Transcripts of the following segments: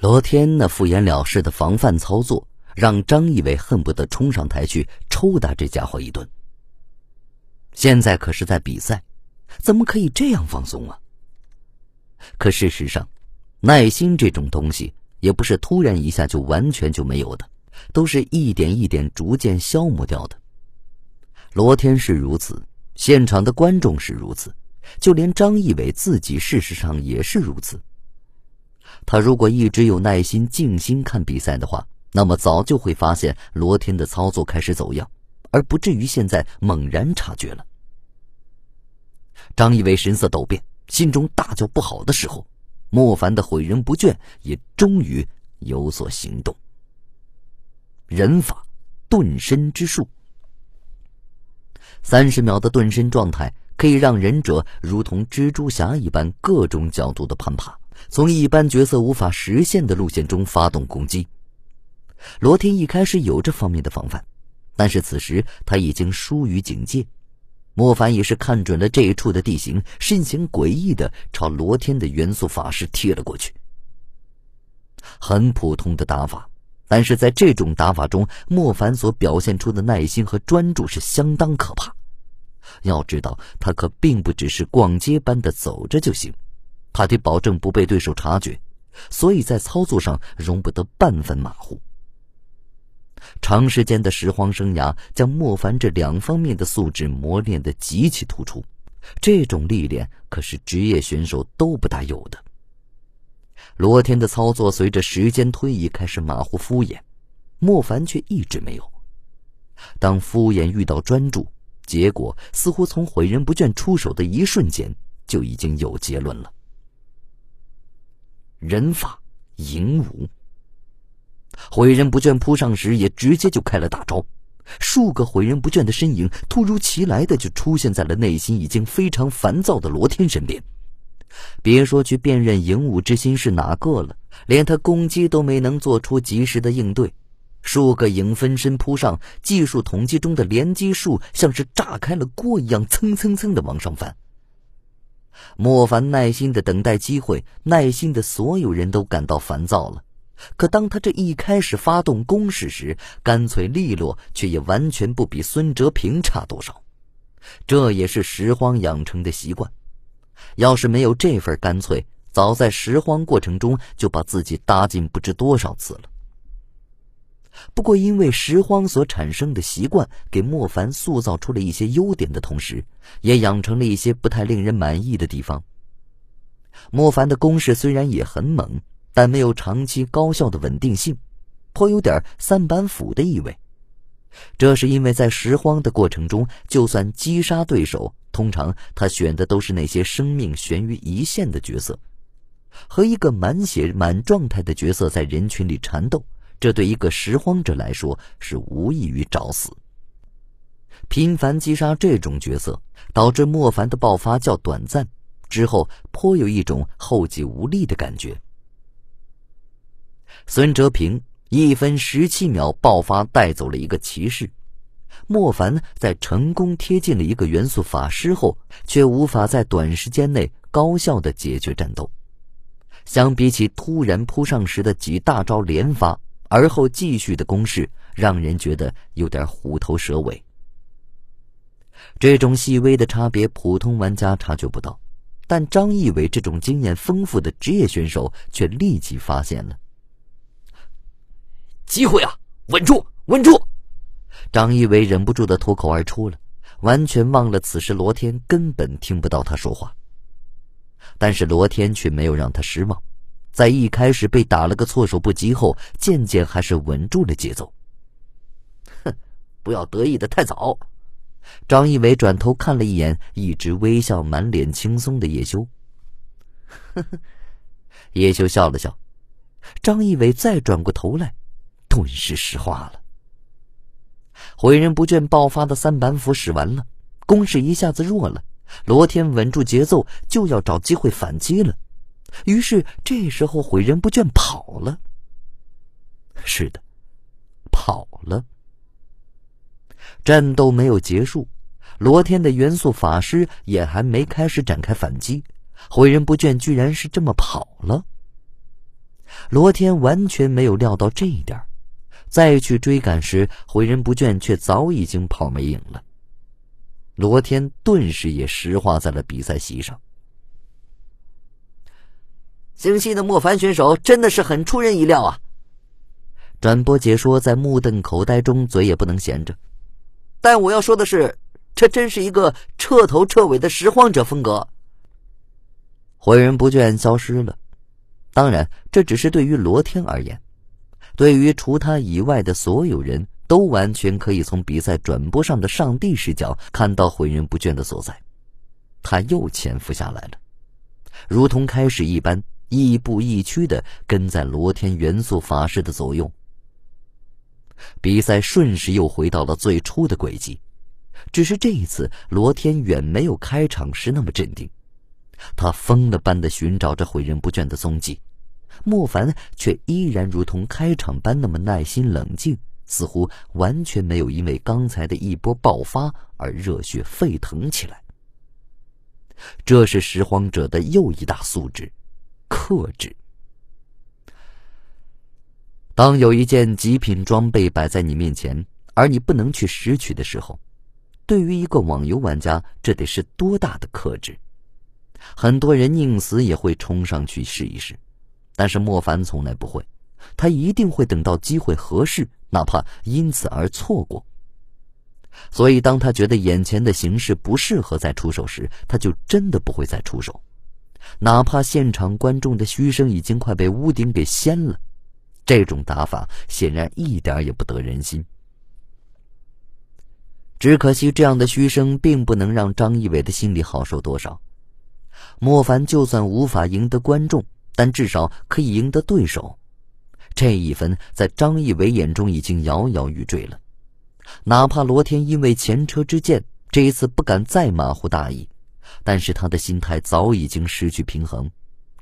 罗天那敷衍了事的防范操作，让张义伟恨不得冲上台去抽打这家伙一顿。现在可是在比赛，怎么可以这样放松啊？可事实上，耐心这种东西也不是突然一下就完全就没有的，都是一点一点逐渐消磨掉的。罗天是如此，现场的观众是如此，就连张义伟自己，事实上也是如此。他如果一直有耐心、静心看比赛的话，那么早就会发现罗天的操作开始走样，而不至于现在猛然察觉了。张一伟神色陡变，心中大叫不好的时候，莫凡的毁人不倦也终于有所行动。人法，遁身之术。三十秒的遁身状态，可以让忍者如同蜘蛛侠一般，各种角度的攀爬，从一般角色无法实现的路线中发动攻击。罗天一开始有这方面的防范，但是此时他已经疏于警戒。莫凡也是看准了这一处的地形，身形诡异的朝罗天的元素法师贴了过去。很普通的打法，但是在这种打法中，莫凡所表现出的耐心和专注是相当可怕。要知道，他可并不只是逛街般的走着就行，他得保证不被对手察觉，所以在操作上容不得半分马虎。长时间的拾荒生涯，将莫凡这两方面的素质磨练的极其突出。这种历练可是职业选手都不大有的。罗天的操作随着时间推移开始马虎敷衍，莫凡却一直没有。当敷衍遇到专注，结果似乎从毁人不倦出手的一瞬间就已经有结论了。人法影武。毁人不倦扑上时，也直接就开了大招。数个毁人不倦的身影突如其来的就出现在了内心已经非常烦躁的罗天身边。别说去辨认影武之心是哪个了，连他攻击都没能做出及时的应对。数个影分身扑上，技术统计中的连击数像是炸开了锅一样，蹭蹭蹭的往上翻。莫凡耐心的等待机会，耐心的所有人都感到烦躁了。可当他这一开始发动攻势时，干脆利落，却也完全不比孙哲平差多少。这也是拾荒养成的习惯。要是没有这份干脆，早在拾荒过程中就把自己搭进不知多少次了。不过，因为拾荒所产生的习惯，给莫凡塑造出了一些优点的同时，也养成了一些不太令人满意的地方。莫凡的攻势虽然也很猛。但没有长期高效的稳定性，颇有点三板斧的意味。这是因为在拾荒的过程中，就算击杀对手，通常他选的都是那些生命悬于一线的角色，和一个满血满状态的角色在人群里缠斗，这对一个拾荒者来说是无异于找死。频繁击杀这种角色，导致莫凡的爆发较短暂，之后颇有一种后继无力的感觉。孙哲平一分十七秒爆发带走了一个骑士，莫凡在成功贴近了一个元素法师后，却无法在短时间内高效的解决战斗。相比起突然扑上时的几大招连发，而后继续的攻势，让人觉得有点虎头蛇尾。这种细微的差别，普通玩家察觉不到，但张义伟这种经验丰富的职业选手却立即发现了。机会啊！稳住，稳住！张一伟忍不住的脱口而出了，完全忘了此时罗天根本听不到他说话。但是罗天却没有让他失望，在一开始被打了个措手不及后，渐渐还是稳住了节奏。哼，不要得意的太早。张一伟转头看了一眼一直微笑、满脸轻松的叶修，呵呵，叶修笑了笑。张一伟再转过头来。顿时石化了。毁人不倦爆发的三板斧使完了，攻势一下子弱了。罗天稳住节奏，就要找机会反击了。于是这时候毁人不倦跑了。是的，跑了。战斗没有结束，罗天的元素法师也还没开始展开反击，毁人不倦居然是这么跑了。罗天完全没有料到这一点，再去追赶时，毁人不倦却早已经跑没影了。罗天顿时也石化在了比赛席上。星系的莫凡选手真的是很出人意料啊！转播解说在目瞪口呆中，嘴也不能闲着。但我要说的是，这真是一个彻头彻尾的拾荒者风格。毁人不倦消失了，当然，这只是对于罗天而言，对于除他以外的所有人都完全可以从比赛转播上的上帝视角看到毁人不倦的所在。他又潜伏下来了，如同开始一般。亦步亦趋的跟在罗天元素法师的左右，比赛瞬时又回到了最初的轨迹，只是这一次罗天远没有开场时那么镇定，他疯了般的寻找着毁人不倦的踪迹，莫凡却依然如同开场般那么耐心冷静，似乎完全没有因为刚才的一波爆发而热血沸腾起来。这是拾荒者的又一大素质。克制。当有一件极品装备摆在你面前，而你不能去拾取的时候，对于一个网游玩家，这得是多大的克制？很多人宁死也会冲上去试一试，但是莫凡从来不会，他一定会等到机会合适，哪怕因此而错过。所以，当他觉得眼前的形势不适合再出手时，他就真的不会再出手。哪怕现场观众的嘘声已经快被屋顶给掀了，这种打法显然一点也不得人心。只可惜，这样的嘘声并不能让张一伟的心里好受多少。莫凡就算无法赢得观众，但至少可以赢得对手。这一分在张一伟眼中已经摇摇欲坠了。哪怕罗天因为前车之鉴，这一次不敢再马虎大意。但是他的心态早已经失去平衡，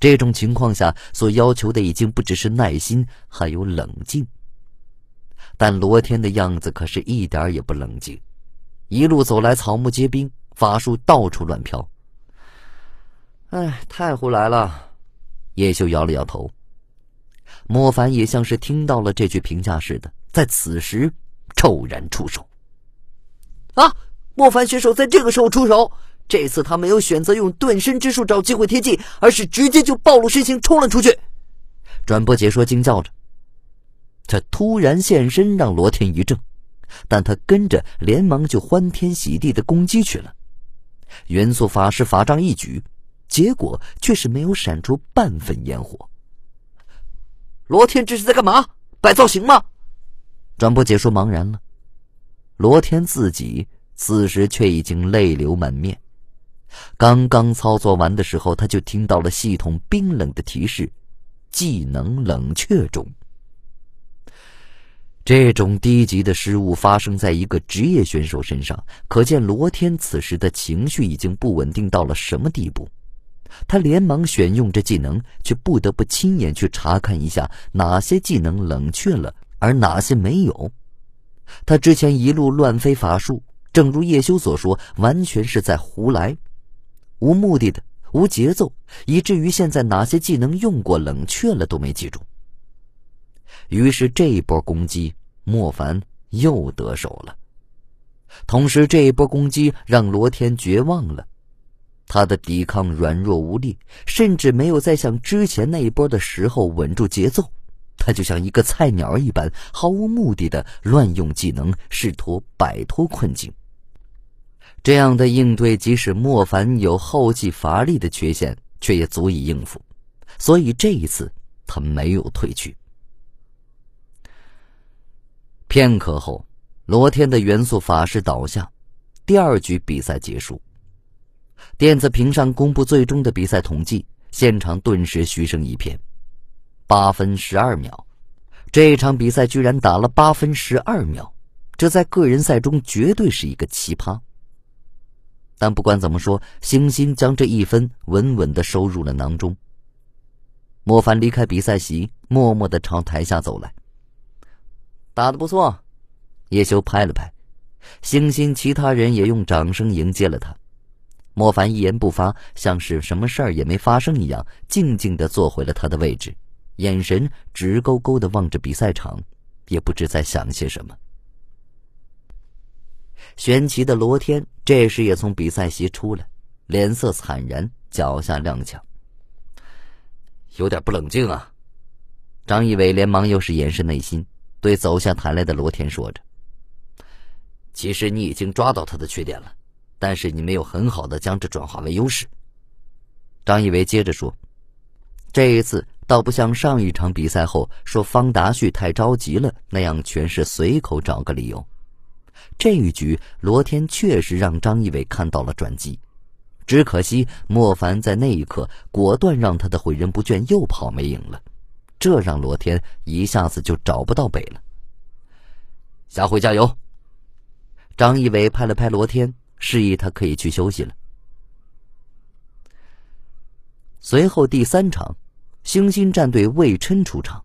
这种情况下所要求的已经不只是耐心，还有冷静。但罗天的样子可是一点也不冷静，一路走来草木皆兵，法术到处乱飘。哎，太胡来了！叶修摇了摇头。莫凡也像是听到了这句评价似的，在此时骤然出手。啊！莫凡选手在这个时候出手。这次他没有选择用遁身之术找机会贴近，而是直接就暴露身形冲了出去。转播解说惊叫着：“他突然现身让罗天一怔，但他跟着连忙就欢天喜地的攻击去了。元素法师法杖一举，结果却是没有闪出半分烟火。罗天这是在干嘛？摆造型吗？”转播解说茫然了。罗天自己此时却已经泪流满面。刚刚操作完的时候，他就听到了系统冰冷的提示：“技能冷却中。”这种低级的失误发生在一个职业选手身上，可见罗天此时的情绪已经不稳定到了什么地步。他连忙选用这技能，却不得不亲眼去查看一下哪些技能冷却了，而哪些没有。他之前一路乱飞法术，正如叶修所说，完全是在胡来。无目的的，无节奏，以至于现在哪些技能用过冷却了都没记住。于是这一波攻击，莫凡又得手了。同时，这一波攻击让罗天绝望了，他的抵抗软弱无力，甚至没有再像之前那一波的时候稳住节奏。他就像一个菜鸟一般，毫无目的的乱用技能，试图摆脱困境。这样的应对，即使莫凡有后继乏力的缺陷，却也足以应付。所以这一次，他没有退去。片刻后，罗天的元素法师倒下，第二局比赛结束。电子屏上公布最终的比赛统计，现场顿时嘘声一片。八分十二秒，这场比赛居然打了八分十二秒，这在个人赛中绝对是一个奇葩。但不管怎么说，星星将这一分稳稳的收入了囊中。莫凡离开比赛席，默默的朝台下走来。打的不错，叶修拍了拍，星星其他人也用掌声迎接了他。莫凡一言不发，像是什么事儿也没发生一样，静静的坐回了他的位置，眼神直勾勾的望着比赛场，也不知在想些什么。玄奇的罗天这时也从比赛席出来，脸色惨然，脚下踉跄，有点不冷静啊。张一伟连忙又是掩饰内心，对走下台来的罗天说着：“其实你已经抓到他的缺点了，但是你没有很好的将这转化为优势。”张一伟接着说：“这一次倒不像上一场比赛后说方达旭太着急了那样，全是随口找个理由。这一局罗天确实让张一伟看到了转机，只可惜莫凡在那一刻果断让他的毁人不倦又跑没影了，这让罗天一下子就找不到北了。下回加油！”张一伟拍了拍罗天，示意他可以去休息了。随后第三场，星星战队魏琛出场，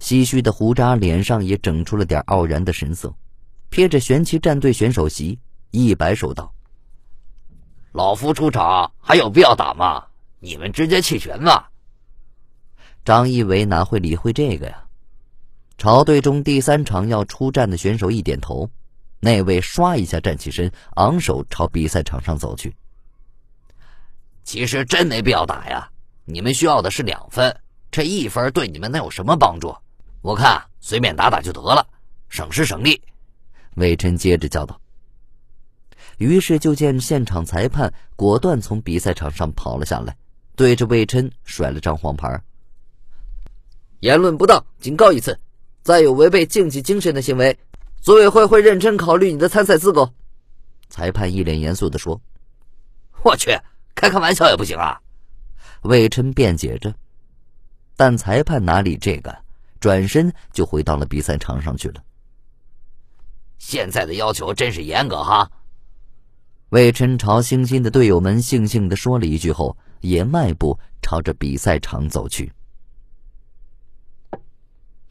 唏嘘的胡渣脸上也整出了点傲然的神色，瞥着玄奇战队选手席，一摆手道：“老夫出场还有必要打吗？你们直接弃权吧。”张一伟哪会理会这个呀？朝队中第三场要出战的选手一点头，那位唰一下站起身，昂首朝比赛场上走去。其实真没必要打呀！你们需要的是两分，这一分对你们能有什么帮助？我看随便打打就得了，省时省力。魏琛接着叫道。于是就见现场裁判果断从比赛场上跑了下来，对着魏琛甩了张黄牌：“言论不当，警告一次！再有违背竞技精神的行为，组委会会认真考虑你的参赛资格。”裁判一脸严肃地说：“我去！”开开玩笑也不行啊！魏琛辩解着，但裁判哪里这个，转身就回到了比赛场上去了。现在的要求真是严格哈！魏琛朝兴欣的队友们悻悻地说了一句后，也迈步朝着比赛场走去。